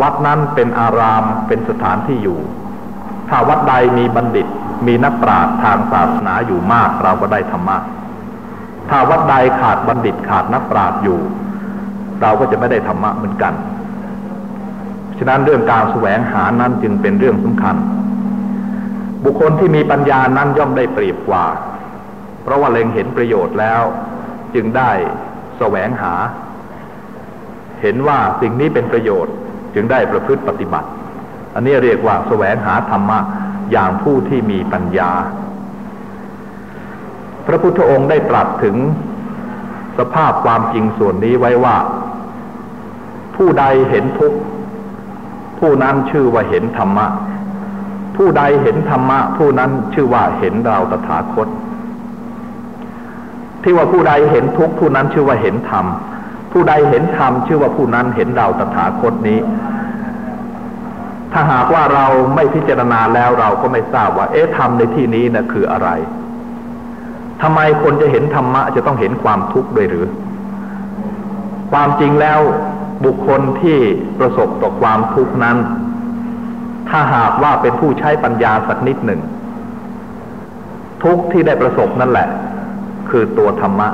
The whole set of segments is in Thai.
วัดนั้นเป็นอารามเป็นสถานที่อยู่ ถ้าวัดใดมีบัณฑิต มีนักปราชญ์ทางศาสนาอยู่มาก เราก็ได้ธรรมะ ถ้าวัดใดขาดบัณฑิตขาดนักปราชญ์อยู่ เราก็จะไม่ได้ธรรมะเหมือนกันฉะนั้นเรื่องการแสวงหานั้นจึงเป็นเรื่องสำคัญ บุคคลที่มีปัญญานั้นย่อมได้เปรียบกว่า เพราะว่าเล็งเห็นประโยชน์แล้ว จึงได้แสวงหา เห็นว่าสิ่งนี้เป็นประโยชน์ จึงได้ประพฤติปฏิบัติ อันนี้เรียกว่าแสวงหาธรรมะอย่างผู้ที่มีปัญญา พระพุทธองค์ได้ตรัสถึงสภาพความจริงส่วนนี้ไว้ว่า ผู้ใดเห็นทุกข์ผู้นั้นชื่อว่าเห็นธรรมะ ผู้ใดเห็นธรรมะ ผู้นั้นชื่อว่าเห็นเราตถาคต ที่ว่าผู้ใดเห็นทุกข์ผู้นั้นชื่อว่าเห็นธรรม ผู้ใดเห็นธรรมชื่อว่าผู้นั้นเห็นเราตถาคตนี้ ถ้าหากว่าเราไม่พิจารณาแล้วเราก็ไม่ทราบว่า เอ๊ะธรรมในที่นี้นะคืออะไรทำไมคนจะเห็นธรรมะจะต้องเห็นความทุกข์ด้วยหรือ ความจริงแล้วบุคคลที่ประสบต่อความทุกข์นั้น ถ้าหากว่าเป็นผู้ใช้ปัญญาสักนิดหนึ่ง ทุกข์ที่ได้ประสบนั่นแหละ คือตัวธรรมะ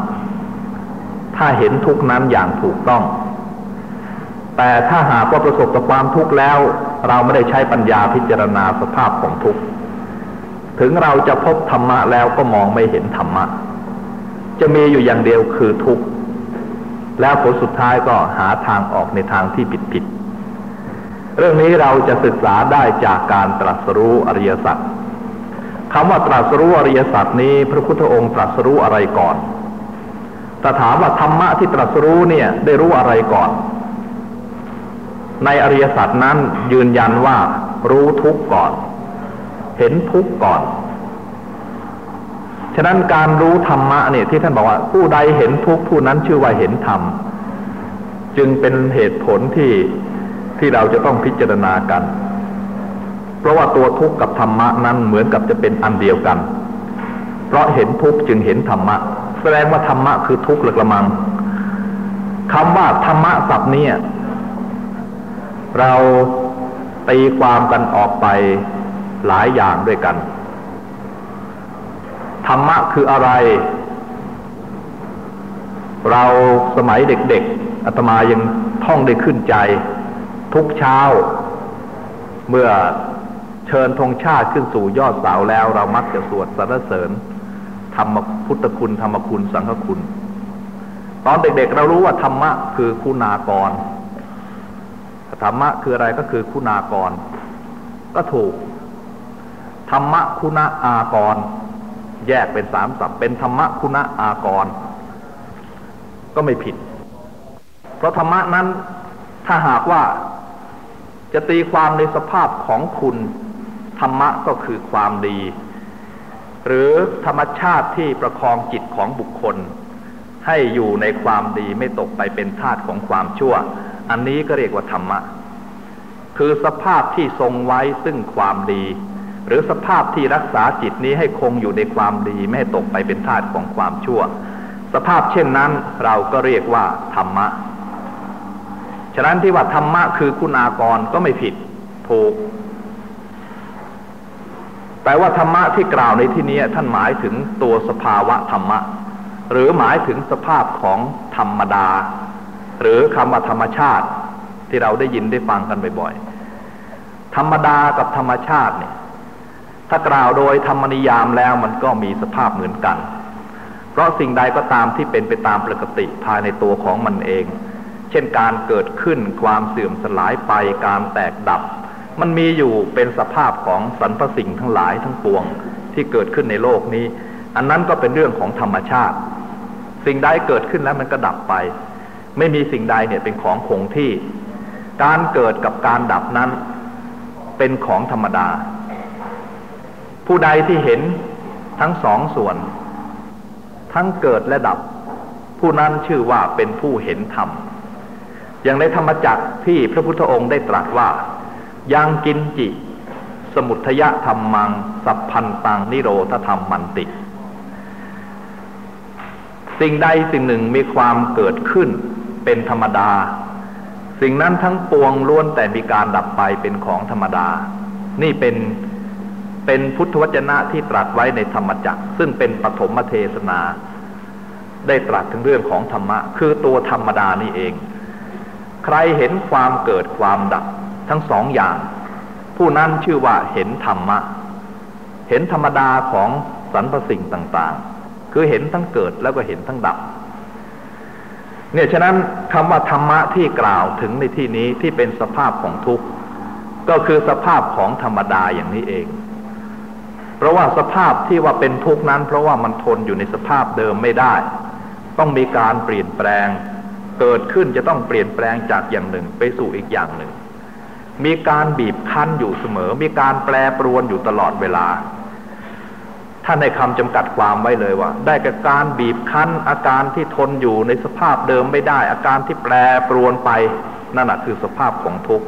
ถ้าเห็นทุกนั้นอย่างถูกต้อง แต่ถ้าหากว่าประสบกับความทุกข์แล้ว เราไม่ได้ใช้ปัญญาพิจารณาสภาพของทุกข์ถึงเราจะพบธรรมะแล้วก็มองไม่เห็นธรรมะ จะมีอยู่อย่างเดียวคือทุกข์แล้วผลสุดท้ายก็หาทางออกในทางที่ผิดผิดเรื่องนี้เราจะศึกษาได้จากการตรัสรู้อริยสัจคำว่าตรัสรู้อริยสัจนี้ พระพุทธองค์ตรัสรู้อะไรก่อน แต่ถามว่าธรรมะที่ตรัสรู้เนี่ย ได้รู้อะไรก่อน ในอริยสัจนั้นยืนยันว่า รู้ทุกก่อน เห็นทุกก่อน ฉะนั้นการรู้ธรรมะเนี่ยที่ท่านบอกว่า ผู้ใดเห็นทุกผู้นั้นชื่อว่าเห็นธรรม จึงเป็นเหตุผลที่ที่เราจะต้องพิจารณากัน เพราะว่าตัวทุกข์กับธรรมะนั้นเหมือนกับจะเป็นอันเดียวกัน เพราะเห็นทุกข์จึงเห็นธรรมะ แสดงว่าธรรมะคือทุกข์หรือกระมังคำว่าธรรมะศัพท์นี้เราตีความกันออกไปหลายอย่างด้วยกัน ธรรมะคืออะไร เราสมัยเด็กๆอาตมายังท่องได้ขึ้นใจ ทุกเช้า เมื่อเชิญธงชาติขึ้นสู่ยอดเสาแล้วเรามักจะสวดสรรเสริญ ธรรมพุทธคุณธรรมคุณสังฆคุณ ตอนเด็กๆเรารู้ว่าธรรมะคือคุณากรธรรมะคืออะไรก็คือคุณากร ก็ถูก ธรรมะคุณอากร แยกเป็นสามสับเป็นธรรมะคุณอากร ก็ไม่ผิด เพราะธรรมะนั้นถ้าหากว่าจะตีความในสภาพของคุณ ธรรมะก็คือความดี หรือธรรมชาติที่ประคองจิตของบุคคล ให้อยู่ในความดีไม่ตกไปเป็นทาตของความชั่ว อันนี้ก็เรียกว่าธรรมะ คือสภาพที่ทรงไว้ซึ่งความดี หรือสภาพที่รักษาจิตนี้ให้คงอยู่ในความดี ไม่ตกไปเป็นทาสของความชั่ว สภาพเช่นนั้นเราก็เรียกว่าธรรมะ ฉะนั้นที่ว่าธรรมะคือคุณากรก็ไม่ผิดถูก แต่ว่าธรรมะที่กล่าวในที่นี้ท่านหมายถึงตัวสภาวะธรรมะ หรือหมายถึงสภาพของธรรมดา หรือคำว่าธรรมชาติที่เราได้ยินได้ฟังกันบ่อยๆ ธรรมดากับธรรมชาติเนี่ย ถ้ากล่าวโดยธรรมนิยามแล้วมันก็มีสภาพเหมือนกัน เพราะสิ่งใดก็ตามที่เป็นไปตามปกติภายในตัวของมันเอง เช่นการเกิดขึ้นความเสื่อมสลายไปการแตกดับ มันมีอยู่เป็นสภาพของสรรพสิ่งทั้งหลายทั้งปวงที่เกิดขึ้นในโลกนี้ อันนั้นก็เป็นเรื่องของธรรมชาติ สิ่งใดเกิดขึ้นแล้วมันก็ดับไป ไม่มีสิ่งใดเนี่ยเป็นของคงที่ การเกิดกับการดับนั้นเป็นของธรรมดา ผู้ใดที่เห็นทั้งสองส่วน ทั้งเกิดและดับ ผู้นั้นชื่อว่าเป็นผู้เห็นธรรม อย่างในธรรมจักรที่พระพุทธองค์ได้ตรัสว่า ยังกินจิ สมุทยธรรมัง สัพพันตังนิโรธธรรมมันติ สิ่งใดสิ่งหนึ่งมีความเกิดขึ้นเป็นธรรมดา สิ่งนั้นทั้งปวงล้วนแต่มีการดับไปเป็นของธรรมดา นี่เป็นเป็นพุทธวจนะที่ตรัสไว้ในธรรมจักร ซึ่งเป็นปฐมเทศนา ได้ตรัสถึงเรื่องของธรรมะ คือตัวธรรมดานี่เอง ใครเห็นความเกิดความดับ ทั้งสองอย่าง ผู้นั้นชื่อว่าเห็นธรรมะ เห็นธรรมดาของสรรพสิ่งต่าง ๆ คือเห็นทั้งเกิดแล้วก็เห็นทั้งดับ เนี่ยฉะนั้นคำว่าธรรมะที่กล่าวถึงในที่นี้ที่เป็นสภาพของทุกข์ ก็คือสภาพของธรรมดาอย่างนี้เอง เพราะว่าสภาพที่ว่าเป็นทุกข์นั้น เพราะว่ามันทนอยู่ในสภาพเดิมไม่ได้ ต้องมีการเปลี่ยนแปลงเกิดขึ้นจะต้องเปลี่ยนแปลงจากอย่างหนึ่งไปสู่อีกอย่างหนึ่ง มีการบีบคั้นอยู่เสมอ มีการแปรปรวนอยู่ตลอดเวลา ท่านในคำจำกัดความไว้เลยว่า ได้กับการบีบคั้น อาการที่ทนอยู่ในสภาพเดิมไม่ได้ อาการที่แปรปรวนไปนั่นแหะคือสภาพของทุกข์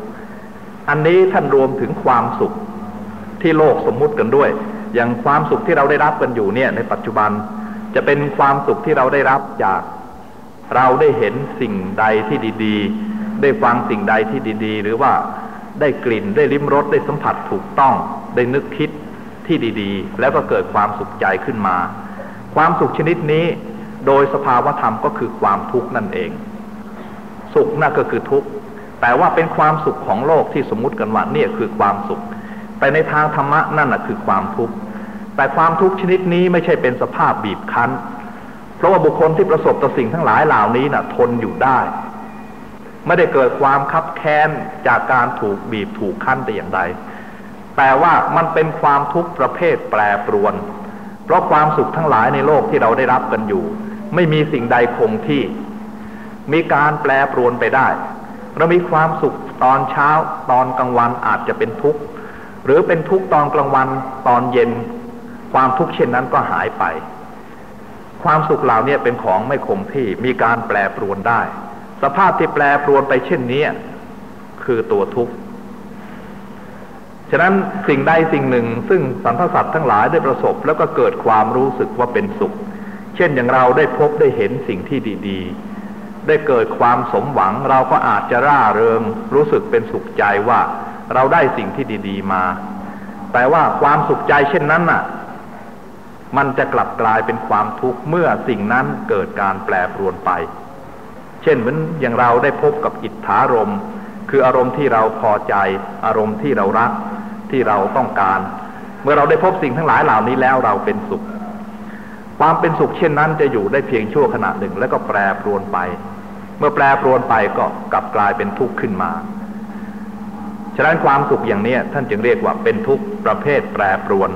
อันนี้ท่านรวมถึงความสุขที่โลกสมมุติกันด้วย อย่างความสุขที่เราได้รับกันอยู่เนี่ยในปัจจุบันจะเป็นความสุขที่เราได้รับจากเราได้เห็นสิ่งใดที่ดี ๆ ได้ฟังสิ่งใดที่ดี ๆ หรือว่า ได้กลิ่นได้ลิ้มรสได้สัมผัสถูกต้องได้นึกคิดที่ดีๆ แล้วก็เกิดความสุขใจขึ้นมา ความสุขชนิดนี้ โดยสภาวธรรมก็คือความทุกข์นั่นเอง สุขนั่นก็คือทุกข์แต่ว่าเป็นความสุขของโลกที่สมมุติกันว่าเนี่ยคือความสุข แต่ในทางธรรมะนั่นแหะคือความทุกข์แต่ความทุกข์ชนิดนี้ไม่ใช่เป็นสภาพบีบคั้น เพราะว่าบุคคลที่ประสบต่อสิ่งทั้งหลายเหล่านี้นะ่ะ ทนอยู่ได้ ไม่ได้เกิดความคับแค้นจากการถูกบีบถูกคั้นแต่อย่างใด แต่ว่ามันเป็นความทุกข์ประเภทแปรปรวน เพราะความสุขทั้งหลายในโลกที่เราได้รับกันอยู่ ไม่มีสิ่งใดคงที่ มีการแปรปรวนไปได้ เรามีความสุขตอนเช้าตอนกลางวันอาจจะเป็นทุกข์ หรือเป็นทุกข์ตอนกลางวันตอนเย็น ความทุกข์เช่นนั้นก็หายไป ความสุขเหล่านี้เป็นของไม่คงที่มีการแปรปรวนได้ สภาพที่แปรปรวนไปเช่นนี้คือตัวทุกข์ ฉะนั้นสิ่งใดสิ่งหนึ่ง ซึ่งสรรพสัตว์ทั้งหลายได้ประสบแล้วก็เกิดความรู้สึกว่าเป็นสุข เช่นอย่างเราได้พบได้เห็นสิ่งที่ดี ๆ ได้เกิดความสมหวังเราก็อาจจะร่าเริง รู้สึกเป็นสุขใจว่าเราได้สิ่งที่ดี ๆ มา แต่ว่าความสุขใจเช่นนั้นน่ะ มันจะกลับกลายเป็นความทุกข์เมื่อสิ่งนั้นเกิดการแปรปรวนไป เช่นเหมือนอย่างเราได้พบกับอิทธารมคืออารมณ์ที่เราพอใจ อารมณ์ที่เรารักที่เราต้องการ เมื่อเราได้พบสิ่งทั้งหลายเหล่านี้แล้วเราเป็นสุข ความเป็นสุขเช่นนั้นจะอยู่ได้เพียงชั่วขณะหนึ่ง แล้วก็แปรปรวนไป เมื่อแปรปรวนไปก็กลับกลายเป็นทุกข์ขึ้นมาฉะนั้นความสุขอย่างนี้ท่านจึงเรียกว่าเป็นทุกข์ประเภทแปรปรวน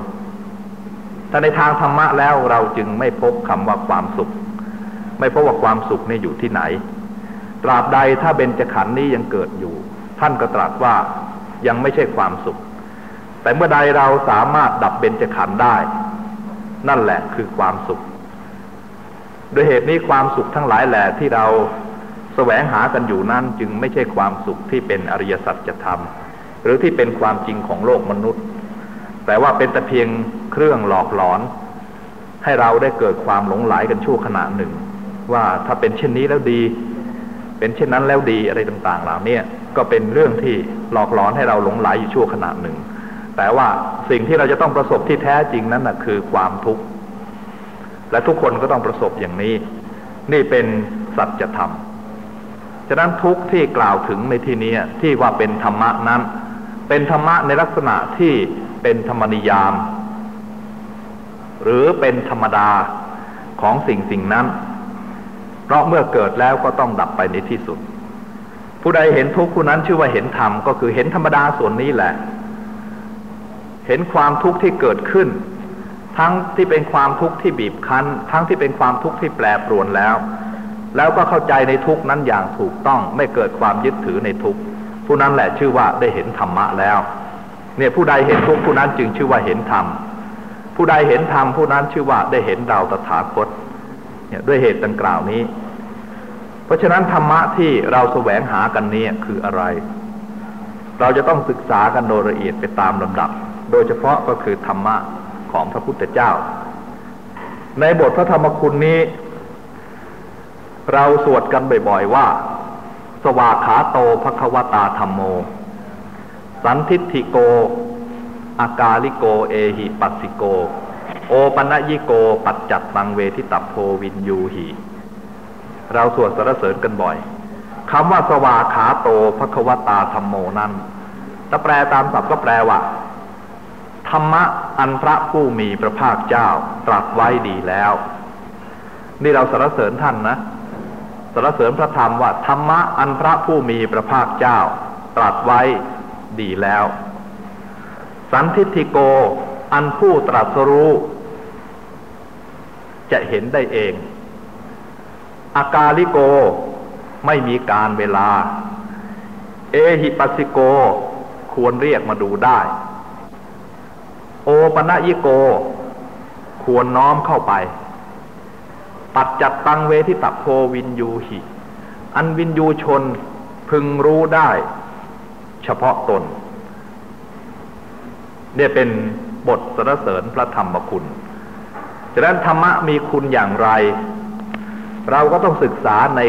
ถ้าในทางธรรมะแล้วเราจึงไม่พบคำว่าความสุข ไม่พบว่าความสุขนี่อยู่ที่ไหน ตราบใดถ้าเบญจขันธ์นี้ยังเกิดอยู่ ท่านก็ตรัสว่ายังไม่ใช่ความสุข แต่เมื่อใดเราสามารถดับเบญจขันธ์ได้ นั่นแหละคือความสุข โดยเหตุนี้ความสุขทั้งหลายแหละที่เราแสวงหากันอยู่นั่นจึงไม่ใช่ความสุขที่เป็นอริยสัจธรรม หรือที่เป็นความจริงของโลกมนุษย์ แต่ว่าเป็นแต่เพียงเครื่องหลอกหลอน ให้เราได้เกิดความหลงไหลกันชั่วขณะหนึ่ง ว่าถ้าเป็นเช่นนี้แล้วดี เป็นเช่นนั้นแล้วดีอะไรต่างๆเหล่านี้ก็เป็นเรื่องที่หลอกหลอนให้เราหลงไหลอยู่ชั่วขณะหนึ่ง แต่ว่าสิ่งที่เราจะต้องประสบที่แท้จริงนั้นนะคือความทุกข์และทุกคนก็ต้องประสบอย่างนี้ นี่เป็นสัจธรรมฉะนั้นทุกที่กล่าวถึงในที่นี้ที่ว่าเป็นธรรมะนั้น เป็นธรรมะในลักษณะที่เป็นธรรมนิยาม หรือเป็นธรรมดาของสิ่งสิ่งนั้น เพราะเมื่อเกิดแล้วก็ต้องดับไปในที่สุด ผู้ใดเห็นทุกข์ผู้นั้นชื่อว่าเห็นธรรมก็คือเห็นธรรมดาส่วนนี้แหละ เห็นความทุกข์ที่เกิดขึ้น ทั้งที่เป็นความทุกข์ที่บีบคั้น ทั้งที่เป็นความทุกข์ที่แปรปรวนแล้ว แล้วก็เข้าใจในทุกข์นั้นอย่างถูกต้องไม่เกิดความยึดถือในทุกข์ผู้นั้นแหละชื่อว่าได้เห็นธรรมะแล้ว เนี่ยผู้ใดเห็นทุกข์ผู้นั้นจึงชื่อว่าเห็นธรรมผู้ใดเห็นธรรมผู้นั้นชื่อว่าได้เห็นเราตถาคต ด้วยเหตุดังกล่าวนี้ เพราะฉะนั้นธรรมะที่เราแสวงหากันนี้คืออะไร เราจะต้องศึกษากันโดยละเอียดไปตามลำดับ โดยเฉพาะก็คือธรรมะของพระพุทธเจ้า ในบทพระธรรมคุณนี้ เราสวดกันบ่อยๆว่า สวาขาโตภควตาธรรมโม สันทิติโก อากาลิโก เอหิปัสสิโก โอปัญญิโกปัจจัตตังเวทิตัพโพวินยูหี เราสวดสรรเสริญกันบ่อยคำว่าสวาขาโตภควตาธรรมโมนั้นถ้าแปลตามศัพท์ก็แปลว่า ธรรมะอันพระผู้มีพระภาคเจ้าตรัสไว้ดีแล้ว นี่เราสรรเสริญท่านนะสรรเสริญพระธรรมว่าธรรมะอันพระผู้มีพระภาคเจ้า ตรัสไว้ดีแล้ว สันทิฏฐิโกอันผู้ตรัสรู้ จะเห็นได้เอง อากาลิโกไม่มีการเวลา เอหิปัสสิโกควรเรียกมาดูได้ โอปะยิโก ควรน้อมเข้าไป ปัดจัดตังเวทิตะโพวินยูหิ อันวินยูชนพึงรู้ได้ เฉพาะตนเนี่ยเป็นบทสรรเสริญพระธรรมคุณ ฉะนั้นธรรมะมีคุณอย่างไร เราก็ต้องศึกษาใน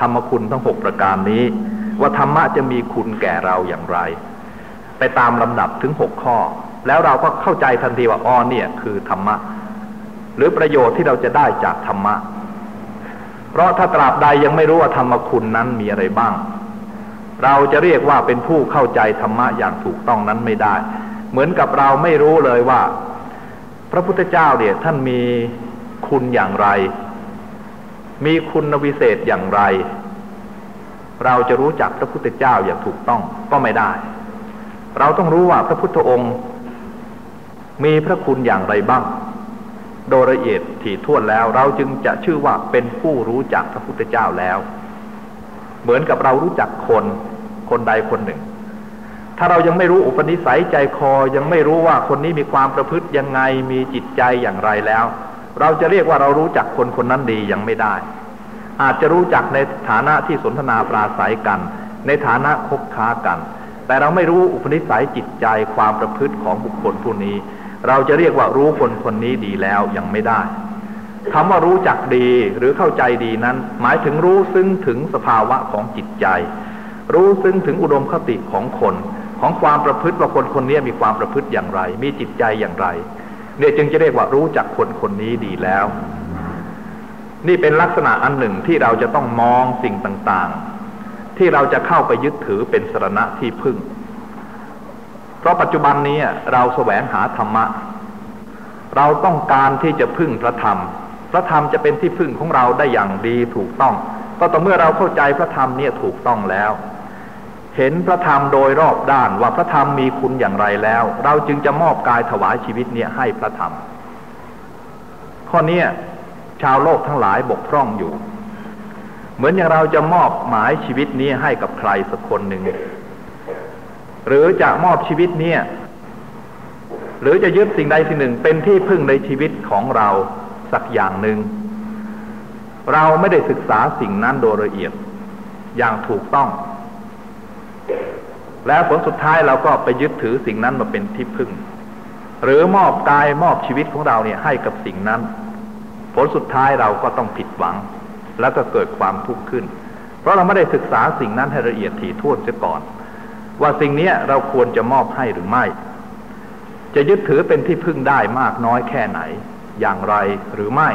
ธรรมคุณทั้งหกประการนี้ ว่าธรรมะจะมีคุณแก่เราอย่างไร ไปตามลำดับถึงหกข้อ แล้วเราก็เข้าใจทันทีว่าอ๋อเนี่ยคือธรรมะ หรือประโยชน์ที่เราจะได้จากธรรมะ เพราะถ้าตราบใดยังไม่รู้ว่าธรรมคุณนั้นมีอะไรบ้าง เราจะเรียกว่าเป็นผู้เข้าใจธรรมะอย่างถูกต้องนั้นไม่ได้ เหมือนกับเราไม่รู้เลยว่า พระพุทธเจ้าเนี่ยท่านมีคุณอย่างไร มีคุณวิเศษอย่างไร เราจะรู้จักพระพุทธเจ้าอย่างถูกต้องก็ไม่ได้ เราต้องรู้ว่าพระพุทธองค์ มีพระคุณอย่างไรบ้าง โดยละเอียดถี่ถ้วนแล้ว เราจึงจะชื่อว่าเป็นผู้รู้จักพระพุทธเจ้าแล้ว เหมือนกับเรารู้จักคนคนใดคนหนึ่ง ถ้าเรายังไม่รู้อุปนิสัยใจคอยังไม่รู้ว่าคนนี้มีความประพฤติยังไงมีจิตใจอย่างไรแล้ว เราจะเรียกว่าเรารู้จักคนคนนั้นดียังไม่ได้ อาจจะรู้จักในฐานะที่สนทนาปราศัยกัน ในฐานะคบค้ากัน แต่เราไม่รู้อุปนิสัยจิตใจความประพฤติของบุคคลผู้นี้ เราจะเรียกว่ารู้คนคนนี้ดีแล้วยังไม่ได้คำว่ารู้จักดีหรือเข้าใจดีนั้น หมายถึงรู้ซึ่งถึงสภาวะของจิตใจ รู้ซึ่งถึงอุดมคติของคน ของความประพฤติว่าคนคนนี้มีความประพฤติอย่างไร มีจิตใจอย่างไร เนี่ยจึงจะเรียกว่ารู้จักคนคนนี้ดีแล้ว นี่เป็นลักษณะอันหนึ่งที่เราจะต้องมองสิ่งต่างๆ ที่เราจะเข้าไปยึดถือเป็นสรณะที่พึ่ง เพราะปัจจุบันนี้เราแสวงหาธรรมะ เราต้องการที่จะพึ่งพระธรรม พระธรรมจะเป็นที่พึ่งของเราได้อย่างดีถูกต้อง ก็ต่อเมื่อเราเข้าใจพระธรรมเนี่ยถูกต้องแล้ว เห็นพระธรรมโดยรอบด้านว่าพระธรรมมีคุณอย่างไรแล้ว เราจึงจะมอบกายถวายชีวิตเนี่ยให้พระธรรม ข้อนี้ชาวโลกทั้งหลายบกพร่องอยู่ เหมือนอย่างเราจะมอบหมายชีวิตนี้ให้กับใครสักคนหนึ่ง หรือจะมอบชีวิตเนี่ยหรือจะยึดสิ่งใดสิ่งหนึ่งเป็นที่พึ่งในชีวิตของเราสักอย่างหนึ่ง เราไม่ได้ศึกษาสิ่งนั้นโดยละเอียดอย่างถูกต้อง แล้วผลสุดท้ายเราก็ไปยึดถือสิ่งนั้นมาเป็นที่พึ่ง หรือมอบกายมอบชีวิตของเราเนี่ยให้กับสิ่งนั้น ผลสุดท้ายเราก็ต้องผิดหวัง แล้วก็เกิดความทุกข์ขึ้น เพราะเราไม่ได้ศึกษาสิ่งนั้นให้ละเอียดถี่ถ้วนเสียก่อน ว่าสิ่งนี้เราควรจะมอบให้หรือไม่ จะยึดถือเป็นที่พึ่งได้มากน้อยแค่ไหน อย่างไรหรือไม่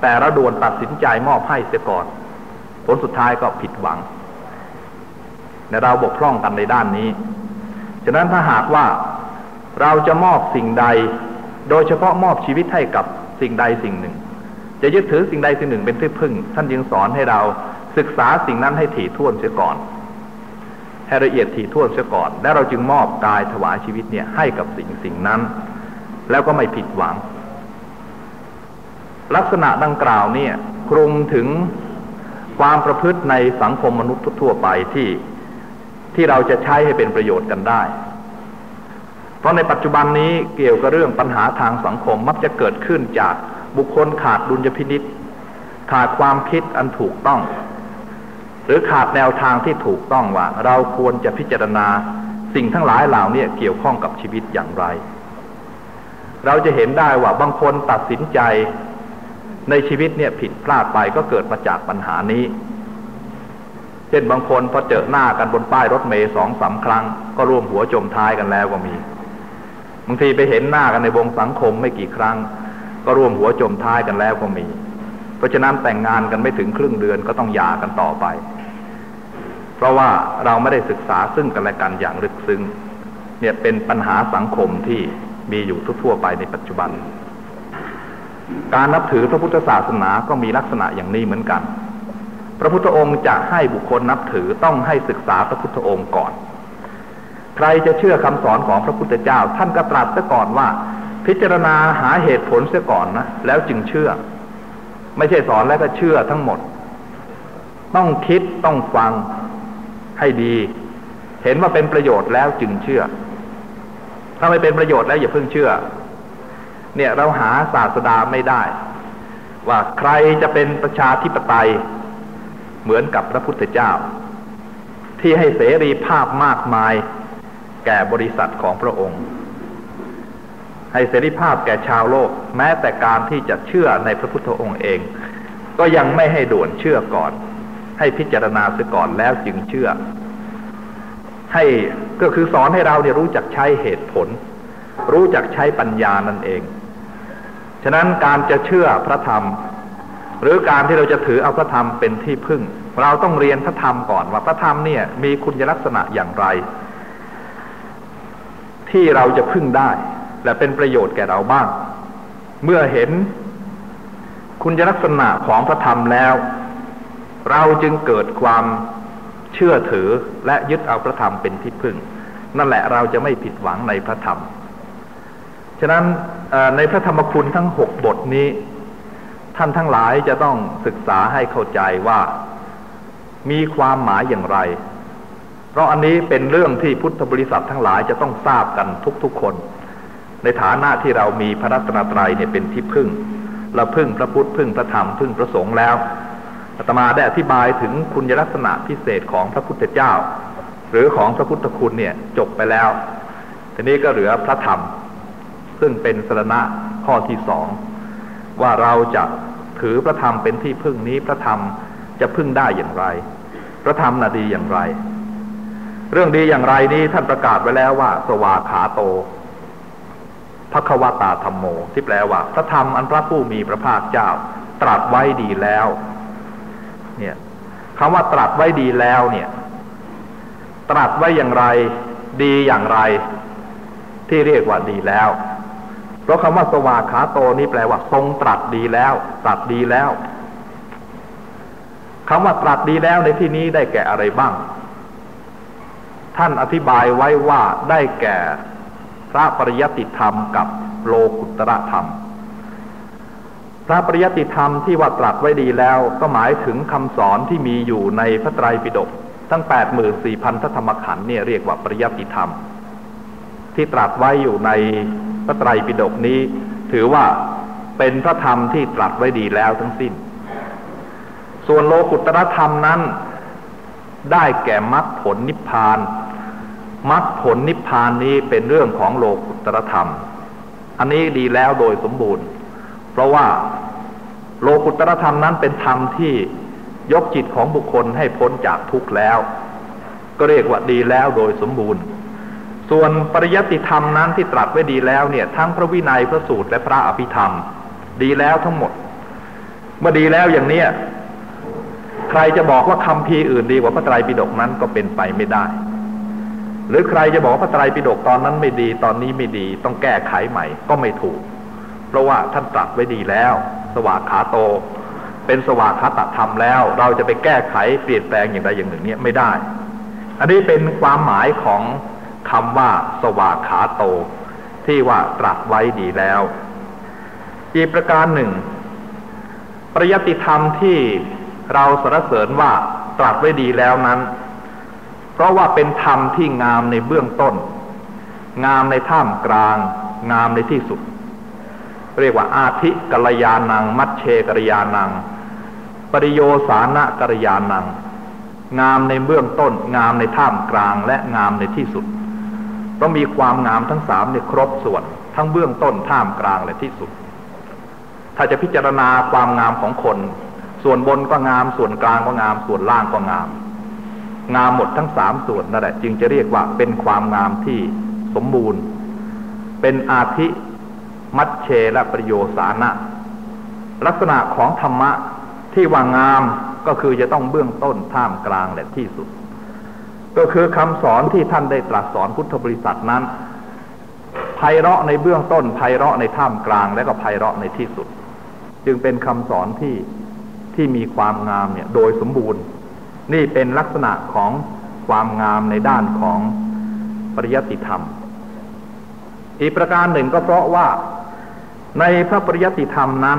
แต่เราด่วนตัดสินใจมอบให้เสียก่อน ผลสุดท้ายก็ผิดหวัง เราบกพร่องกันในด้านนี้ ฉะนั้นถ้าหากว่าเราจะมอบสิ่งใด โดยเฉพาะมอบชีวิตให้กับสิ่งใดสิ่งหนึ่ง จะยึดถือสิ่งใดสิ่งหนึ่งเป็นที่พึ่ง ท่านยังสอนให้เราศึกษาสิ่งนั้นให้ถี่ถ้วนเสียก่อนให้ละเอียดถี่ถ้วนเสียก่อน แล้วเราจึงมอบกายถวายชีวิตเนี่ยให้กับสิ่งสิ่งนั้น แล้วก็ไม่ผิดหวัง ลักษณะดังกล่าวเนี่ยคลุมถึงความประพฤติในสังคมมนุษย์ทั่วไปที่ ที่เราจะใช้ให้เป็นประโยชน์กันได้ เพราะในปัจจุบันนี้เกี่ยวกับเรื่องปัญหาทางสังคมมักจะเกิดขึ้นจากบุคคลขาดดุลยพินิษขาดความคิดอันถูกต้อง หรือขาดแนวทางที่ถูกต้องว่า เราควรจะพิจารณาสิ่งทั้งหลายเหล่านี้เกี่ยวข้องกับชีวิตอย่างไร เราจะเห็นได้ว่าบางคนตัดสินใจในชีวิตเนี่ยผิดพลาดไปก็เกิดมาจากปัญหานี้ เช่นบางคนพอเจอหน้ากันบนป้ายรถเมย์สองสาครั้ง ก็ร่วมหัวจมท้ายกันแล้วก็มีบางทีไปเห็นหน้ากันในวงสังคมไม่กี่ครั้ง ก็ร่วมหัวจมท้ายกันแล้วก็มี เพราะฉะนั้นแต่งงานกันไม่ถึงครึ่งเดือนก็ต้องหย่ากันต่อไป เพราะว่าเราไม่ได้ศึกษาซึ่งกันและกันอย่างลึกซึ้งเนี่ยเป็นปัญหาสังคมที่มีอยู่ทั่วไปในปัจจุบัน การนับถือพระพุทธศาสนาก็มีลักษณะอย่างนี้เหมือนกัน พระพุทธองค์จะให้บุคคลนับถือต้องให้ศึกษาพระพุทธองค์ก่อน ใครจะเชื่อคำสอนของพระพุทธเจ้า ท่านก็ตรัสซะก่อนว่า พิจารณาหาเหตุผลเสียก่อนนะแล้วจึงเชื่อ ไม่ใช่สอนแล้วก็เชื่อทั้งหมด ต้องคิดต้องฟังให้ดี เห็นว่าเป็นประโยชน์แล้วจึงเชื่อ ถ้าไม่เป็นประโยชน์แล้วอย่าเพิ่งเชื่อ เนี่ยเราหาศาสดาไม่ได้ ว่าใครจะเป็นประชาธิปไตย เหมือนกับพระพุทธเจ้า ที่ให้เสรีภาพมากมาย แก่บริษัทของพระองค์ ให้เสรีภาพแก่ชาวโลก แม้แต่การที่จะเชื่อในพระพุทธองค์เอง ก็ยังไม่ให้ด่วนเชื่อก่อน ให้พิจารณาเสียก่อนแล้วจึงเชื่อ ให้ก็คือสอนให้เราเนี่ยรู้จักใช้เหตุผล รู้จักใช้ปัญญานั่นเอง ฉะนั้นการจะเชื่อพระธรรม หรือการที่เราจะถือเอาพระธรรมเป็นที่พึ่ง เราต้องเรียนพระธรรมก่อนว่าพระธรรมเนี่ยมีคุณลักษณะอย่างไร ที่เราจะพึ่งได้ และเป็นประโยชน์แก่เราบ้าง เมื่อเห็นคุณลักษณะของพระธรรมแล้ว เราจึงเกิดความเชื่อถือและยึดเอาพระธรรมเป็นที่พึ่ง นั่นแหละเราจะไม่ผิดหวังในพระธรรม ฉะนั้นในพระธรรมคุณทั้งหกบทนี้ ท่านทั้งหลายจะต้องศึกษาให้เข้าใจว่า มีความหมายอย่างไร เพราะอันนี้เป็นเรื่องที่พุทธบริษัททั้งหลายจะต้องทราบกันทุกๆคน ในฐานะที่เรามีพระรัตนตรัยเนี่ยเป็นที่พึ่งเราพึ่งพระพุทธพึ่งพระธรรมพึ่งพระสงฆ์แล้วอาตมาได้อธิบายถึงคุณลักษณะพิเศษของพระพุทธเจ้า หรือของพระพุทธคุณเนี่ยจบไปแล้ว ทีนี้ก็เหลือพระธรรม ซึ่งเป็นสรณะข้อที่สองว่าเราจะ ถือพระธรรมเป็นที่พึ่งนี้พระธรรมจะพึ่งได้อย่างไร พระธรรมน่ะดีอย่างไร เรื่องดีอย่างไรนี้ท่านประกาศไว้แล้วว่า สวาขาโตพระควตาธรรมโม ที่แปลว่า พระธรรมอันพระผู้มีพระภาคเจ้า ตรัสไว้ดีแล้ว เนี่ยคำว่าตรัสไว้ดีแล้วเนี่ย ตรัสไว้อย่างไร ดีอย่างไร ที่เรียกว่าดีแล้ว ราะคำว่าสวากขาโตนี้แปลว่า ทรงตรัสดีแล้วตรัสดีแล้วคำว่าตรัสดีแล้วในที่นี้ได้แก่อะไรบ้าง ท่านอธิบายไว้ว่าได้แก่พระปริยติธรรมกับโลกุตระธรรม พระปริยติธรรมที่ว่าตรัสไว้ดีแล้ว ก็หมายถึงคำสอนที่มีอยู่ในพระไตรปิฎกทั้งแปดหมื่นสี่พันธรรมขันธ์เนี่ยเรียกว่าปริยติธรรม ที่ตรัสไว้อยู่ใน พระไตรปิฎกนี้ ถือว่าเป็นพระธรรมที่ตรัสไว้ดีแล้วทั้งสิ้น ส่วนโลกุตรธรรมนั้น ได้แก่มรรคผลนิพพานมรรคผลนิพพานนี้เป็นเรื่องของโลกุตรธรรม อันนี้ดีแล้วโดยสมบูรณ์ เพราะว่าโลกุตรธรรมนั้นเป็นธรรมที่ยกจิตของบุคคลให้พ้นจากทุกข์แล้ว ก็เรียกว่าดีแล้วโดยสมบูรณ์ ส่วนปริยัติธรรมนั้นที่ตรัสไว้ดีแล้วเนี่ยทั้งพระวินัยพระสูตรและพระอภิธรรม ดีแล้วทั้งหมด เมื่อดีแล้วอย่างเนี้ยใครจะบอกว่าคำพีอื่นดีกว่าพระไตรปิฎกนั้นก็เป็นไปไม่ได้ หรือใครจะบอกพระไตรปิฎกตอนนั้นไม่ดีตอนนี้ไม่ดี ต้องแก้ไขใหม่ก็ไม่ถูก เพราะว่าท่านตรัสไว้ดีแล้ว สวากขาโต เป็นสวากขาตธรรมแล้ว เราจะไปแก้ไขเปลี่ยนแปลงอย่างใดอย่างหนึ่งเนี่ยไม่ได้ อันนี้เป็นความหมายของ คำว่าสวากขาโต ที่ว่าตรัสไว้ดีแล้ว อีกประการหนึ่ง ปริยติธรรมที่เราสรรเสริญว่าตรัสไว้ดีแล้วนั้น เพราะว่าเป็นธรรมที่งามในเบื้องต้น งามในท่ามกลาง งามในที่สุด เรียกว่าอาทิกัลยานัง มัชเชกัลยานัง ปริโยสานะกัลยานังงามในเบื้องต้น งามในท่ามกลางและงามในที่สุด ต้องมีความงามทั้งสามเนี่ยครบส่วน ทั้งเบื้องต้นท่ามกลางและที่สุด ถ้าจะพิจารณาความงามของคน ส่วนบนก็งามส่วนกลางก็งาม ส่วนล่างก็งาม งามหมดทั้งสามส่วนนั่นแหละ จึงจะเรียกว่าเป็นความงามที่สมบูรณ์ เป็นอาทิมัชเชและประโยสานะลักษณะของธรรมะที่ว่างามก็คือจะต้องเบื้องต้นท่ามกลางและที่สุด ก็คือคำสอนที่ท่านได้ตรัสสอนพุทธบริษัทนั้นไพเราะในเบื้องต้นไพเราะในท่ามกลางและก็ไพเราะในที่สุด จึงเป็นคำสอนที่ที่มีความงามเนี่ยโดยสมบูรณ์ นี่เป็นลักษณะของความงามในด้านของปริยติธรรม อีกประการหนึ่งก็เพราะว่าในพระปริยติธรรมนั้น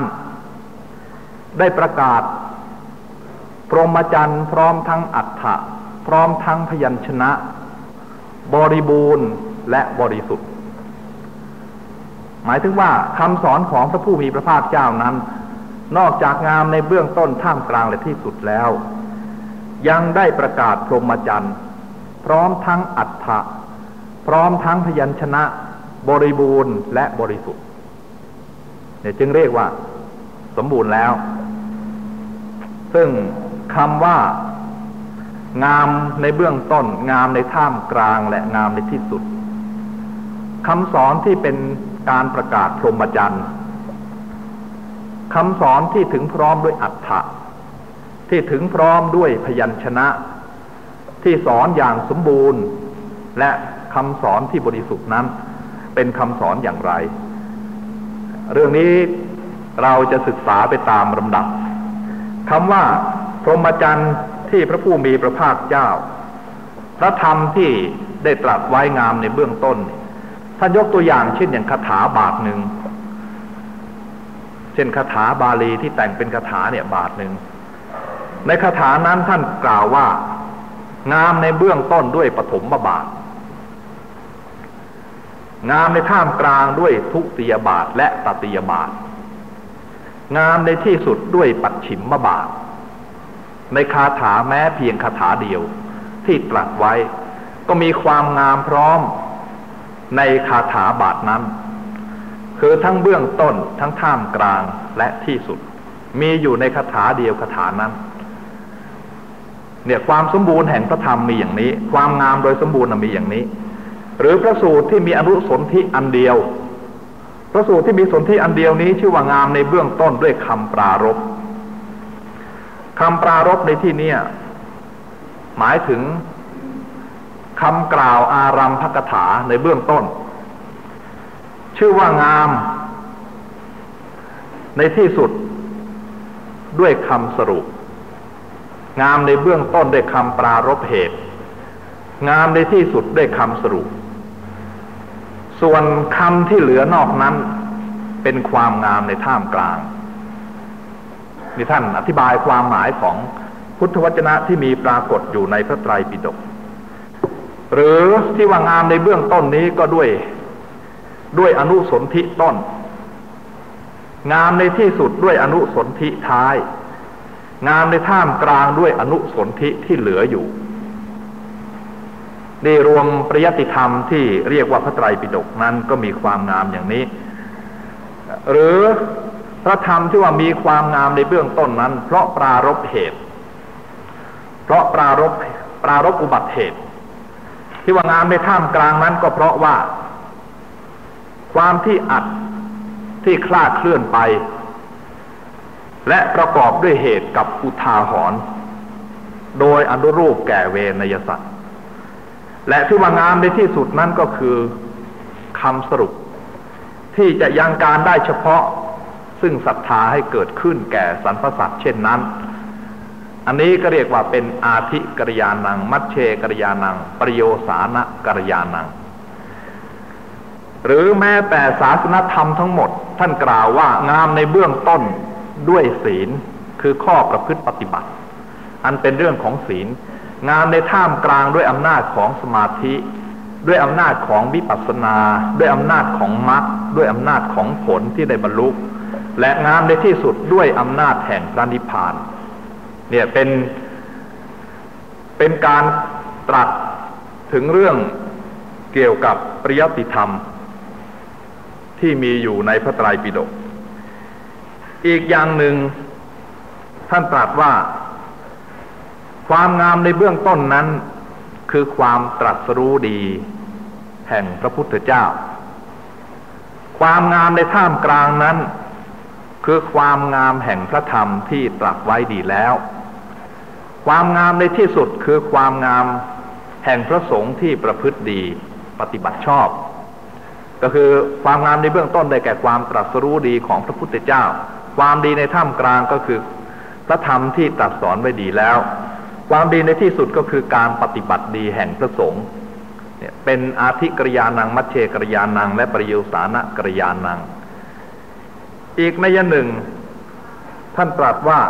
ได้ประกาศพรหมจรรย์พร้อมทั้งอัฏฐะ พร้อมทั้งพยัญชนะ บริบูรณ์และบริสุทธิ์ หมายถึงว่าคำสอนของพระผู้มีพระภาคเจ้านั้น นอกจากงามในเบื้องต้นท่ามกลางและที่สุดแล้ว ยังได้ประกาศพรหมจรรย์ พร้อมทั้งอัฏฐะพร้อมทั้งพยัญชนะ บริบูรณ์และบริสุทธิ์เนี่ยจึงเรียกว่า สมบูรณ์แล้ว ซึ่งคำว่า งามในเบื้องต้น งามในท่ามกลางและงามในที่สุดคำสอนที่เป็นการประกาศพรหมจรรย์คำสอนที่ถึงพร้อมด้วยอัฏฐะที่ถึงพร้อมด้วยพยัญชนะ ที่สอนอย่างสมบูรณ์ และคำสอนที่บริสุทธิ์นั้น เป็นคำสอนอย่างไร เรื่องนี้เราจะศึกษาไปตามลำดับคำว่าพรหมจรรย์ ที่พระผู้มีพระภาคเจ้า พระธรรมที่ได้ตรัสไว้งามในเบื้องต้น ท่านยกตัวอย่างเช่นอย่างคาถาบาทหนึ่งเช่นคาถาบาลีที่แต่งเป็นคาถาเนี่ยบาทหนึ่งในคาถานั้นท่านกล่าวว่า งามในเบื้องต้นด้วยปฐมบาท งามในท่ามกลางด้วยทุติยบาทและตติยบาท งามในที่สุดด้วยปัจฉิมบาท ในคาถาแม้เพียงคาถาเดียว ที่ตรัสไว้ ก็มีความงามพร้อมในคาถาบาทนั้น คือทั้งเบื้องต้นทั้งท่ามกลางและที่สุด มีอยู่ในคาถาเดียวคาถานั้น เนี่ยความสมบูรณ์แห่งพระธรรมมีอย่างนี้ ความงามโดยสมบูรณ์มีอย่างนี้ หรือพระสูตรที่มีอนุสนธิอันเดียว พระสูตรที่มีสนธิอันเดียวนี้ ชื่อว่างามในเบื้องต้นด้วยคำปรารบ คำปรารบในที่นี้หมายถึงคำกล่าวอารัมพกถาในเบื้องต้น ชื่อว่างาม ในที่สุดด้วยคำสรุป งามในเบื้องต้นด้วยคำปรารบเหตุ งามในที่สุดด้วยคำสรุป ส่วนคำที่เหลือนอกนั้น เป็นความงามในท่ามกลาง นี่ท่านอธิบายความหมายของพุทธวจนะที่มีปรากฏอยู่ในพระไตรปิฎกหรือที่ว่างามในเบื้องต้นนี้ก็ด้วย ด้วยอนุสนธิต้น งามในที่สุดด้วยอนุสนธิท้าย งามในท่ามกลางด้วยอนุสนธิที่เหลืออยู่นี่รวมปริยติธรรมที่เรียกว่าพระไตรปิฎกนั้นก็มีความงามอย่างนี้ หรือ พระธรรมที่ว่ามีความงามในเบื้องต้นนั้น เพราะปรารบเหตุ เพราะปรารบปรารบอุบัติเหตุ ที่ว่างามในท่ามกลางนั้นก็เพราะว่า ความที่อัดที่คลาดเคลื่อนไป และประกอบด้วยเหตุกับอุทาหรณ์โดยอนุรูปแก่เวนยสัตว์และที่ว่างามในที่สุดนั้นก็คือคำสรุป ที่จะยังการได้เฉพาะ ซึ่งศรัทธาให้เกิดขึ้นแก่สรรพสัตว์เช่นนั้น อันนี้ก็เรียกว่าเป็นอาธิกริยานัง มัชเชกริยานัง ปริโยสานะกริยานัง หรือแม้แต่ศาสนธรรมทั้งหมด ท่านกล่าวว่างามในเบื้องต้นด้วยศีลคือข้อประพฤติปฏิบัติ อันเป็นเรื่องของศีล งามในท่ามกลางด้วยอำนาจของสมาธิ ด้วยอำนาจของวิปัสสนา ด้วยอำนาจของมรรคด้วยอำนาจของผลที่ได้บรรลุ และงามในที่สุดด้วยอำนาจแห่งพระนิพพาน เนี่ยเป็น เป็นการตรัสถึงเรื่องเกี่ยวกับปริยติธรรม ที่มีอยู่ในพระไตรปิฎกอีกอย่างหนึ่งท่านตรัสว่า ความงามในเบื้องต้นนั้น คือความตรัสรู้ดี แห่งพระพุทธเจ้า ความงามในท่ามกลางนั้น คือความงามแห่งพระธรรมที่ตรัสไว้ดีแล้ว ความงามในที่สุดคือความงามแห่งพระสงฆ์ที่ประพฤติดีปฏิบัติชอบ ก็คือความงามในเบื้องต้นได้แก่ความตรัสรู้ดีของพระพุทธเจ้า ความดีในท่ามกลางก็คือ พระธรรมที่ตรัสสอนไว้ดีแล้ว ความดีในที่สุดก็คือการปฏิบัติดีแห่งพระสงฆ์เป็นอาธิกริยานัง มัชเชกริยานัง และปริยุสานะกริยานัง อีกในยหนึ่ง ท่านตรัสว่า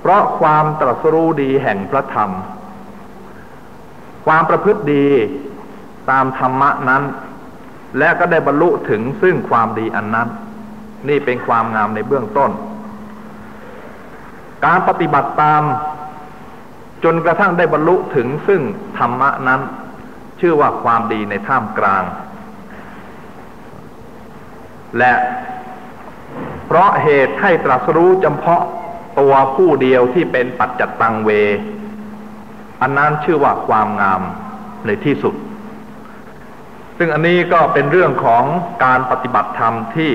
เพราะความตรัสรู้ดีแห่งพระธรรม ความประพฤติดีตามธรรมะนั้น และก็ได้บรรลุถึงซึ่งความดีอันนั้น นี่เป็นความงามในเบื้องต้น การปฏิบัติตามจนกระทั่งได้บรรลุถึงซึ่งธรรมะนั้น ชื่อว่าความดีในท่ามกลาง และเพราะเหตุให้ตรัสรู้จำเพาะตัวผู้เดียวที่เป็นปัจจัตตังเว อันนั้นชื่อว่าความงามในที่สุด ซึ่งอันนี้ก็เป็นเรื่องของการปฏิบัติธรรมที่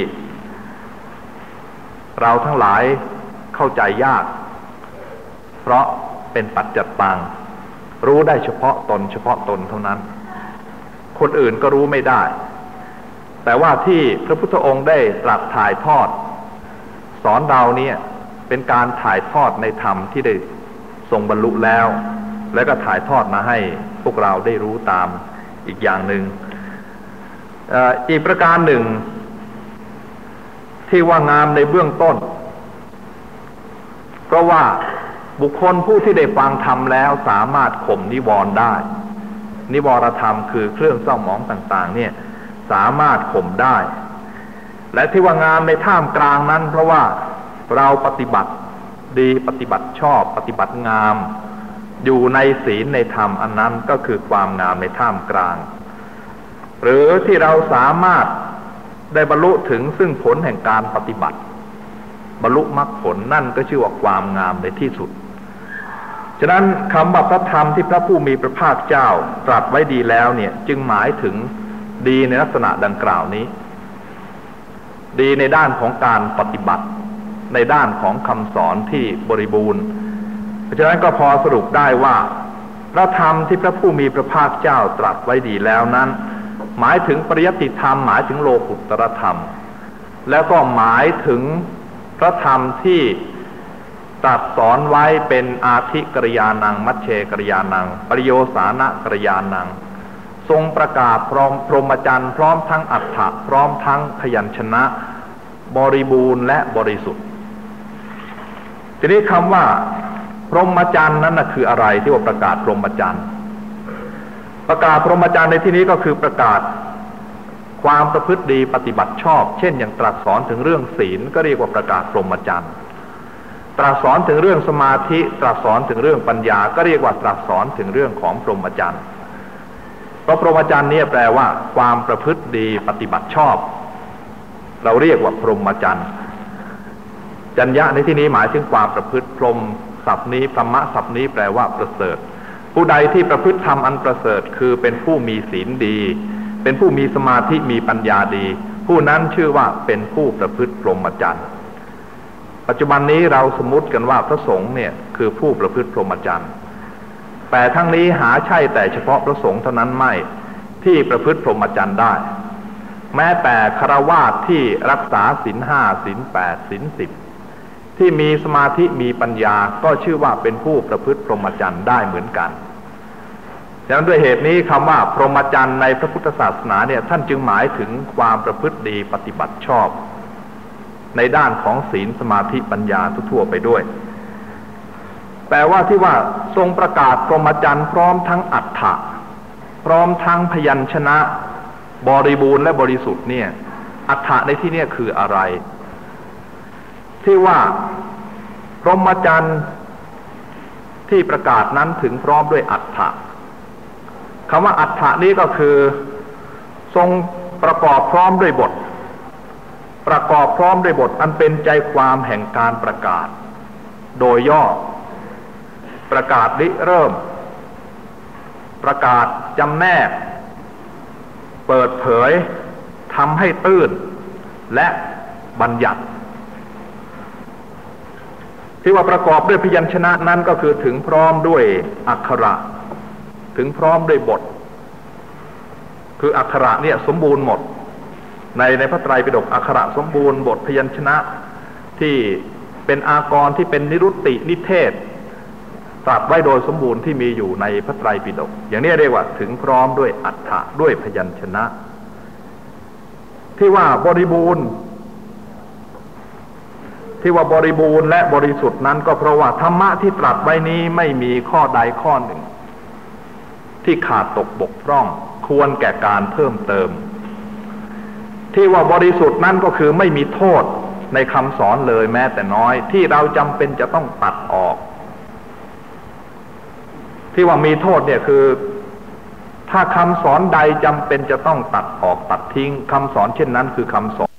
เราทั้งหลายเข้าใจยาก เพราะเป็นปัจจัตตัง รู้ได้เฉพาะตนเฉพาะตนเท่านั้น คนอื่นก็รู้ไม่ได้ แต่ว่าที่พระพุทธองค์ได้ตรัสถ่ายทอด สอนเราเนี่ยเป็นการถ่ายทอดในธรรมที่ได้ทรงบรรลุแล้ว แล้วก็ถ่ายทอดมาให้พวกเราได้รู้ตามอีกอย่างหนึ่งอีกประการหนึ่ง ที่ว่างามในเบื้องต้น เพราะว่าบุคคลผู้ที่ได้ฟังธรรมแล้วสามารถข่มนิวรณ์ได้ นิวรธรรมคือเครื่องเศร้าหมองต่าง ๆ เนี่ย สามารถข่มได้ และที่ว่างามในท่ามกลางนั้น เพราะว่าเราปฏิบัติดีปฏิบัติชอบปฏิบัติงาม อยู่ในศีลในธรรมอันนั้นก็คือความงามในท่ามกลาง หรือที่เราสามารถได้บรรลุถึงซึ่งผลแห่งการปฏิบัติ บรรลุมรรคผลนั่นก็ชื่อว่าความงามในที่สุด ฉะนั้นคำว่าพระธรรมที่พระผู้มีพระภาคเจ้าตรัสไว้ดีแล้วเนี่ย จึงหมายถึง ดีในลักษณะดังกล่าวนี้ ดีในด้านของการปฏิบัติ ในด้านของคำสอนที่บริบูรณ์ เพราะฉะนั้นก็พอสรุปได้ว่า พระธรรมที่พระผู้มีพระภาคเจ้าตรัสไว้ดีแล้วนั้น หมายถึงปริยติธรรม หมายถึงโลกุตรธรรม แล้วก็หมายถึงพระธรรมที่ตรัสสอนไว้เป็นอาธิกริยานัง มัชเชกริยานัง ปริโยสานะกริยานัง ทรงประกาศพร้อมพรหมจรรย์พร้อมทั้งอัฏฐะพร้อมทั้งพยัญชนะ บริบูรณ์และบริสุทธิ์ ทีนี้คำว่า พรหมจรรย์นั้นนะคืออะไรที่ว่าประกาศพรหมจรรย์ประกาศพรหมจรรย์ในที่นี้ก็คือประกาศความประพฤติดีปฏิบัติชอบ เช่นอย่างตรัสสอนถึงเรื่องศีลก็เรียกว่าประกาศพรหมจรรย์ตรัสสอนถึงเรื่องสมาธิ ตรัสสอนถึงเรื่องปัญญา ก็เรียกว่าตรัสสอนถึงเรื่องของพรหมจรรย์ เพราะพรหมจรรย์นี่แปลว่า ความประพฤติดีปฏิบัติชอบ เราเรียกว่าพรหมจรรย์จัญญะในที่นี้หมายถึงความประพฤติพรหมศัพท์นี้ธรรมะศัพท์นี้แปลว่าประเสริฐ ผู้ใดที่ประพฤติธรรมอันประเสริฐ คือเป็นผู้มีศีลดี เป็นผู้มีสมาธิมีปัญญาดี ผู้นั้นชื่อว่าเป็นผู้ประพฤติพรหมจรรย์ปัจจุบันนี้เราสมมติกันว่าพระสงฆ์เนี่ยคือผู้ประพฤติพรหมจรรย์ แต่ทั้งนี้หาใช่แต่เฉพาะพระสงฆ์เท่านั้นไม่ที่ประพฤติพรหมจรรย์ได้ แม้แต่คารวาสที่รักษาศีลห้าศีลแปดศีลสิบที่มีสมาธิมีปัญญาก็ชื่อว่าเป็นผู้ประพฤติพรหมจรรย์ได้เหมือนกันดังนั้นด้วยเหตุนี้คำว่าพรหมจรรย์ในพระพุทธศาสนาเนี่ยท่านจึงหมายถึงความประพฤติดีปฏิบัติชอบ ในด้านของศีลสมาธิปัญญาทั่วไปด้วย แต่ว่าที่ว่าทรงประกาศพรหมจรรย์พร้อมทั้งอัฏฐะพร้อมทั้งพยัญชนะ บริบูรณ์และบริสุทธิ์เนี่ย อัฏฐะในที่นี้คืออะไร ที่ว่าพรหมจรรย์ที่ประกาศนั้นถึงพร้อมด้วยอัฏฐะคำว่าอัฏฐะนี้ก็คือ ทรงประกอบพร้อมด้วยบท ประกอบพร้อมด้วยบทอันเป็นใจความแห่งการประกาศ โดยย่อ ประกาศริเริ่ม ประกาศจำแนก เปิดเผยทำให้ตื้นและบัญญัติ ที่ว่าประกอบด้วยพยัญชนะนั้นก็คือถึงพร้อมด้วยอักขระ ถึงพร้อมด้วยบท คืออักขระเนี่ยสมบูรณ์หมด ในในพระไตรปิฎกอักขระสมบูรณ์บทพยัญชนะที่เป็นอากรที่เป็นนิรุตตินิเทศ ตรัสไว้โดยสมบูรณ์ที่มีอยู่ในพระไตรปิฎกอย่างนี้เรียกว่าถึงพร้อมด้วยอัฏฐะด้วยพยัญชนะ ที่ว่าบริบูรณ์ ที่ว่าบริบูรณ์และบริสุทธิ์นั้นก็เพราะว่าธรรมะที่ตรัสไว้นี้ไม่มีข้อใดข้อหนึ่ง ที่ขาดตกบกพร่อง ควรแก่การเพิ่มเติม ที่ว่าบริสุทธิ์นั้นก็คือไม่มีโทษในคำสอนเลยแม้แต่น้อยที่เราจำเป็นจะต้องตัดออก ที่ว่ามีโทษเนี่ยคือ ถ้าคำสอนใดจำเป็นจะต้องตัดออกตัดทิ้งคำสอนเช่นนั้นคือคำสอน